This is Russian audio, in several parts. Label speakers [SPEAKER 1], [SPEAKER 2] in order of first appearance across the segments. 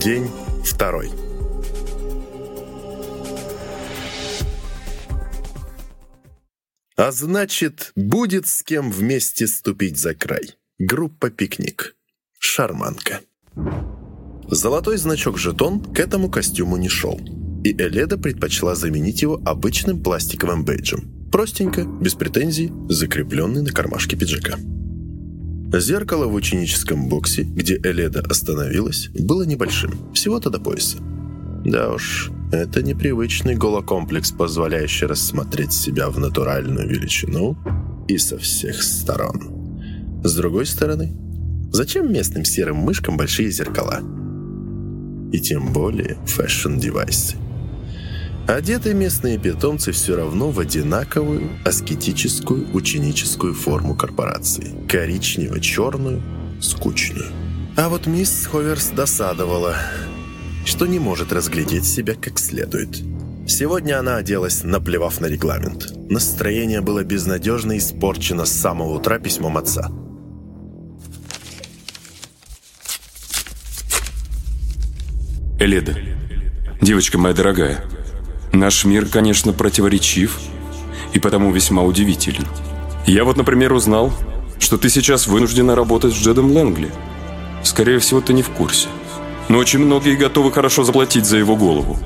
[SPEAKER 1] День второй. А значит, будет с кем вместе ступить за край. Группа «Пикник». Шарманка. Золотой значок-жетон к этому костюму не шел. И Эледа предпочла заменить его обычным пластиковым бейджем. Простенько, без претензий, закрепленный на кармашке пиджака. Зеркало в ученическом боксе, где Эледа остановилась, было небольшим, всего-то до пояса. Да уж, это не привычный голокомплекс, позволяющий рассмотреть себя в натуральную величину и со всех сторон. С другой стороны, зачем местным серым мышкам большие зеркала? И тем более fashion-девайсы. Одеты местные питомцы все равно в одинаковую аскетическую ученическую форму корпорации. Коричнево-черную, скучную. А вот мисс Ховерс досадовала, что не может разглядеть себя как следует. Сегодня она оделась, наплевав на регламент. Настроение было безнадежно испорчено с самого утра письмом отца.
[SPEAKER 2] Эледа, девочка моя дорогая, Наш мир, конечно, противоречив и потому весьма удивителен. Я вот, например, узнал, что ты сейчас вынуждена работать с Джедом Лэнгли. Скорее всего, ты не в курсе. Но очень многие готовы хорошо заплатить за его голову.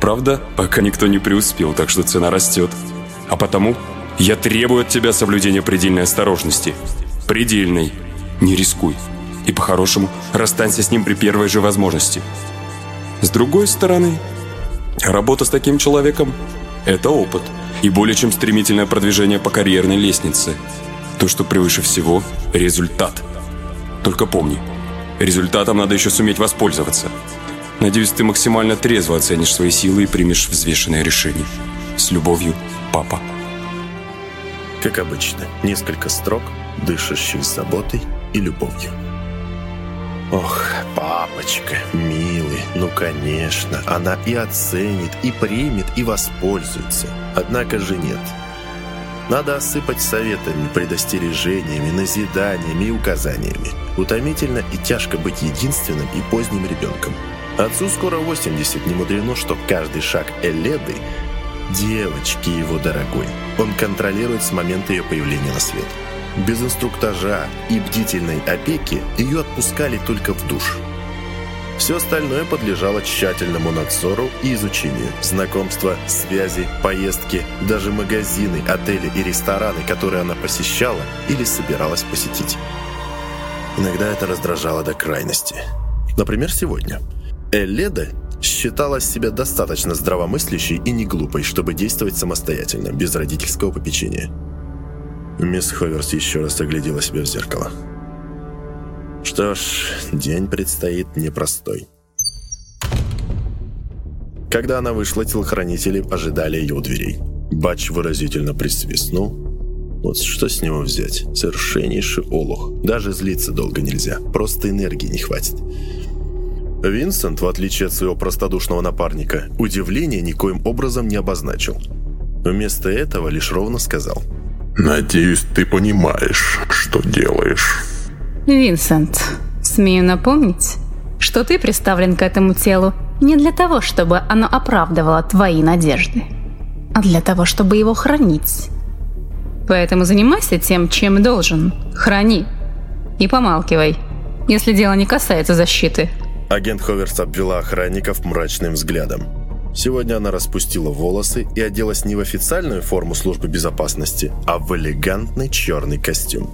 [SPEAKER 2] Правда, пока никто не преуспел, так что цена растет. А потому я требую от тебя соблюдения предельной осторожности. Предельной. Не рискуй. И по-хорошему расстанься с ним при первой же возможности. С другой стороны, Работа с таким человеком – это опыт и более чем стремительное продвижение по карьерной лестнице. То, что превыше всего – результат. Только помни, результатом надо еще суметь воспользоваться. Надеюсь, ты максимально трезво оценишь свои силы и примешь взвешенное решение. С любовью, папа.
[SPEAKER 1] Как обычно, несколько строк, дышащих заботой и любовью. Ох, папочка, милый, ну конечно, она и оценит, и примет, и воспользуется. Однако же нет. Надо осыпать советами, предостережениями, назиданиями и указаниями. Утомительно и тяжко быть единственным и поздним ребенком. Отцу скоро 80, не мудрено, что каждый шаг Эледы – девочки его дорогой. Он контролирует с момента ее появления на свет. Без инструктажа и бдительной опеки ее отпускали только в душ. Все остальное подлежало тщательному надзору и изучению. Знакомства, связи, поездки, даже магазины, отели и рестораны, которые она посещала или собиралась посетить. Иногда это раздражало до крайности. Например, сегодня. Элледа считала себя достаточно здравомыслящей и не глупой, чтобы действовать самостоятельно, без родительского попечения. Мисс Ховерс еще раз оглядела себя в зеркало. Что ж, день предстоит непростой. Когда она вышла, телохранители ожидали ее у дверей. Бач выразительно присвистнул. Вот что с него взять? Совершеннейший олух. Даже злиться долго нельзя. Просто энергии не хватит. Винсент, в отличие от своего простодушного напарника, удивления никоим образом не обозначил. Вместо этого лишь ровно сказал –
[SPEAKER 3] Надеюсь, ты понимаешь, что делаешь.
[SPEAKER 4] Винсент, смею напомнить, что ты приставлен к этому телу не для того, чтобы оно оправдывало твои надежды, а для того, чтобы его хранить. Поэтому занимайся тем, чем должен. Храни. И помалкивай, если дело не касается защиты.
[SPEAKER 1] Агент Ховерс обвела охранников мрачным взглядом. Сегодня она распустила волосы и оделась не в официальную форму службы безопасности, а в элегантный черный костюм.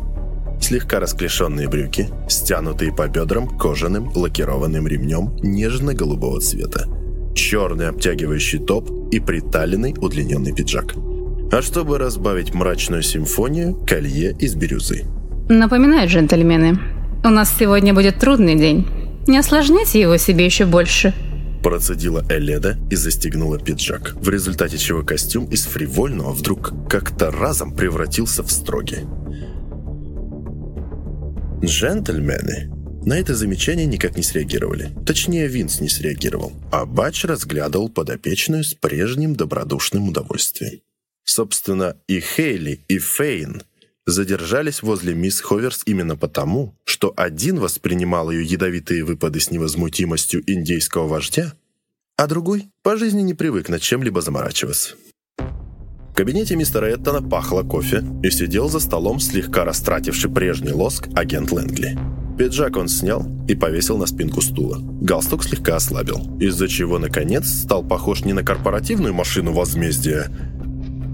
[SPEAKER 1] Слегка расклешенные брюки, стянутые по бедрам кожаным лакированным ремнем нежно-голубого цвета, черный обтягивающий топ и приталенный удлиненный пиджак. А чтобы разбавить мрачную симфонию, колье из бирюзы.
[SPEAKER 4] Напоминаю, джентльмены, у нас сегодня будет трудный день. Не осложняйте его себе еще больше –
[SPEAKER 1] Процедила Эледа и застегнула пиджак, в результате чего костюм из фривольного вдруг как-то разом превратился в строгий. Джентльмены на это замечание никак не среагировали. Точнее, Винс не среагировал, а Бач разглядывал подопечную с прежним добродушным удовольствием. Собственно, и Хейли, и Фейн задержались возле мисс Ховерс именно потому, что один воспринимал ее ядовитые выпады с невозмутимостью индейского вождя, а другой по жизни не привык над чем-либо заморачиваться. В кабинете мистера Эттона пахло кофе и сидел за столом слегка растративший прежний лоск агент Лэнгли. Пиджак он снял и повесил на спинку стула. Галстук слегка ослабил, из-за чего, наконец, стал похож не на корпоративную машину возмездия,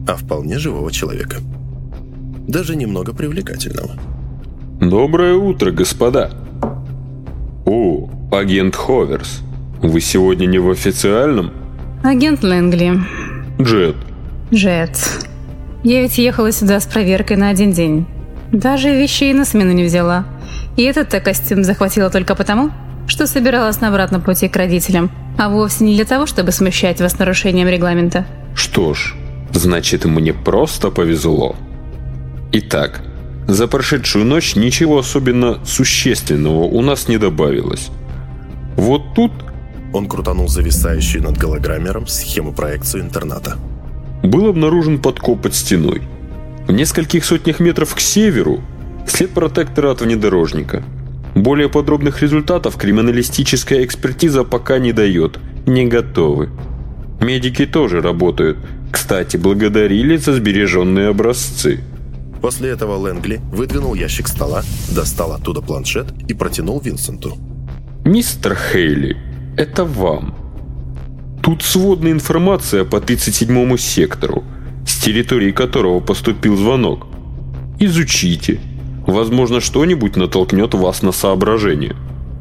[SPEAKER 1] а вполне живого человека. Даже немного привлекательного.
[SPEAKER 2] Доброе утро, господа. О, агент Ховерс. Вы сегодня не в официальном?
[SPEAKER 4] Агент Лэнгли.
[SPEAKER 2] Джет.
[SPEAKER 4] Джет. Я ведь ехала сюда с проверкой на один день. Даже вещей на смену не взяла. И этот-то костюм захватила только потому, что собиралась на обратном пути к родителям, а вовсе не для того, чтобы смущать вас нарушением регламента.
[SPEAKER 2] Что ж, значит мне просто повезло. Итак, за прошедшую ночь ничего особенно существенного у нас не добавилось. Вот тут...
[SPEAKER 1] Он крутанул зависающую над голограммером схему проекции интерната.
[SPEAKER 2] Был обнаружен подкоп под стеной. В нескольких сотнях метров к северу След протектора от внедорожника. Более подробных результатов криминалистическая экспертиза пока не дает. Не готовы. Медики тоже работают. Кстати, благодарили за сбереженные образцы.
[SPEAKER 1] После этого Лэнгли выдвинул ящик стола, достал оттуда планшет и протянул Винсенту.
[SPEAKER 2] «Мистер Хейли, это вам. Тут сводная информация по 37-му сектору, с территории которого поступил звонок. Изучите. Возможно, что-нибудь натолкнет вас на соображение.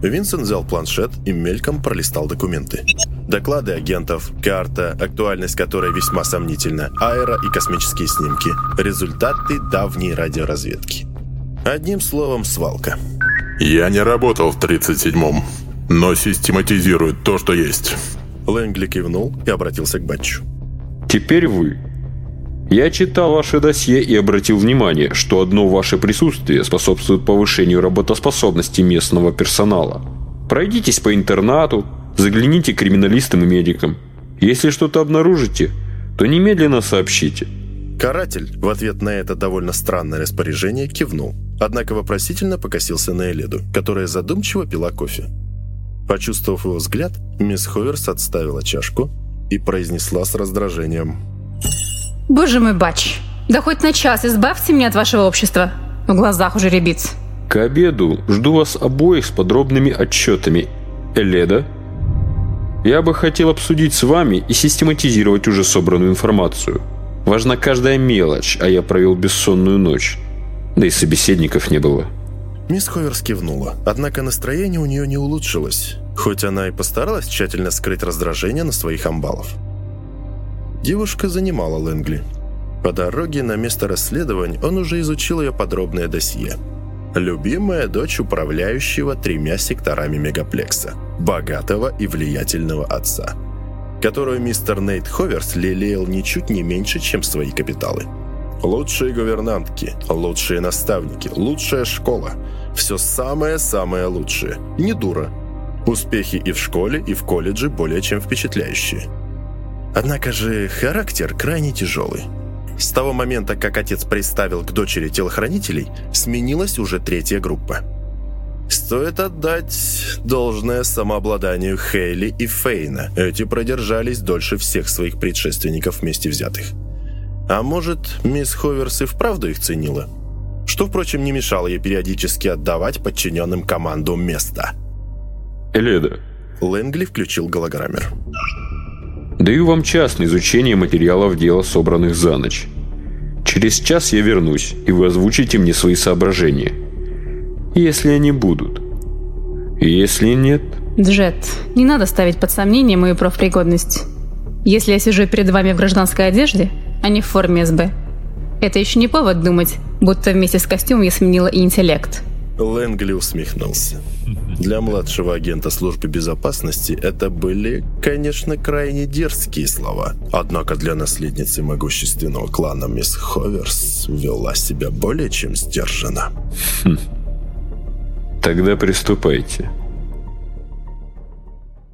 [SPEAKER 1] Винсент взял планшет и мельком пролистал документы. Доклады агентов, карта, актуальность которой весьма сомнительна, аэро- и космические снимки, результаты давней радиоразведки. Одним словом, свалка.
[SPEAKER 3] Я не работал в 37-м, но систематизирую то, что есть.
[SPEAKER 1] Лэнгли кивнул и обратился к Батчу.
[SPEAKER 2] «Теперь вы. Я читал ваше досье и обратил внимание, что одно ваше присутствие способствует повышению работоспособности местного персонала. Пройдитесь по интернату, загляните к криминалистам и медикам. Если что-то обнаружите, то немедленно сообщите.
[SPEAKER 1] Каратель в ответ на это довольно странное распоряжение кивнул, однако вопросительно покосился на Эледу, которая задумчиво пила кофе. Почувствовав его взгляд, мисс Ховерс отставила чашку и произнесла с раздражением –
[SPEAKER 4] Боже мой, бач. Да хоть на час избавьте меня от вашего общества. В глазах уже ребит.
[SPEAKER 2] К обеду жду вас обоих с подробными отчетами. Эледа, я бы хотел обсудить с вами и систематизировать уже собранную информацию. Важна каждая мелочь, а я провел бессонную ночь. Да и собеседников не было.
[SPEAKER 1] Мисс Ховерс кивнула, однако настроение у нее не улучшилось, хоть она и постаралась тщательно скрыть раздражение на своих амбалов. Девушка занимала Лэнгли. По дороге на место расследований он уже изучил ее подробное досье. Любимая дочь управляющего тремя секторами мегаплекса, богатого и влиятельного отца, которую мистер Нейт Ховерс лелеял ничуть не меньше, чем свои капиталы. Лучшие гувернантки, лучшие наставники, лучшая школа. Все самое-самое лучшее. Не дура. Успехи и в школе, и в колледже более чем впечатляющие. Однако же характер крайне тяжелый. С того момента, как отец приставил к дочери телохранителей, сменилась уже третья группа. Стоит отдать должное самообладанию Хейли и Фейна. Эти продержались дольше всех своих предшественников вместе взятых. А может, мисс Ховерс и вправду их ценила? Что, впрочем, не мешало ей периодически отдавать подчиненным команду места.
[SPEAKER 2] Эледа.
[SPEAKER 1] Лэнгли включил голограммер.
[SPEAKER 2] Даю вам час на изучение материалов дела, собранных за ночь. Через час я вернусь, и вы озвучите мне свои соображения. Если они будут. Если нет...
[SPEAKER 4] Джет, не надо ставить под сомнение мою профпригодность. Если я сижу перед вами в гражданской одежде, а не в форме СБ, это еще не повод думать, будто вместе с костюмом я сменила интеллект.
[SPEAKER 1] Лэнгли усмехнулся. Для младшего агента службы безопасности это были, конечно, крайне дерзкие слова. Однако для наследницы могущественного клана мисс Ховерс вела себя более чем сдержанно.
[SPEAKER 2] Хм. Тогда приступайте.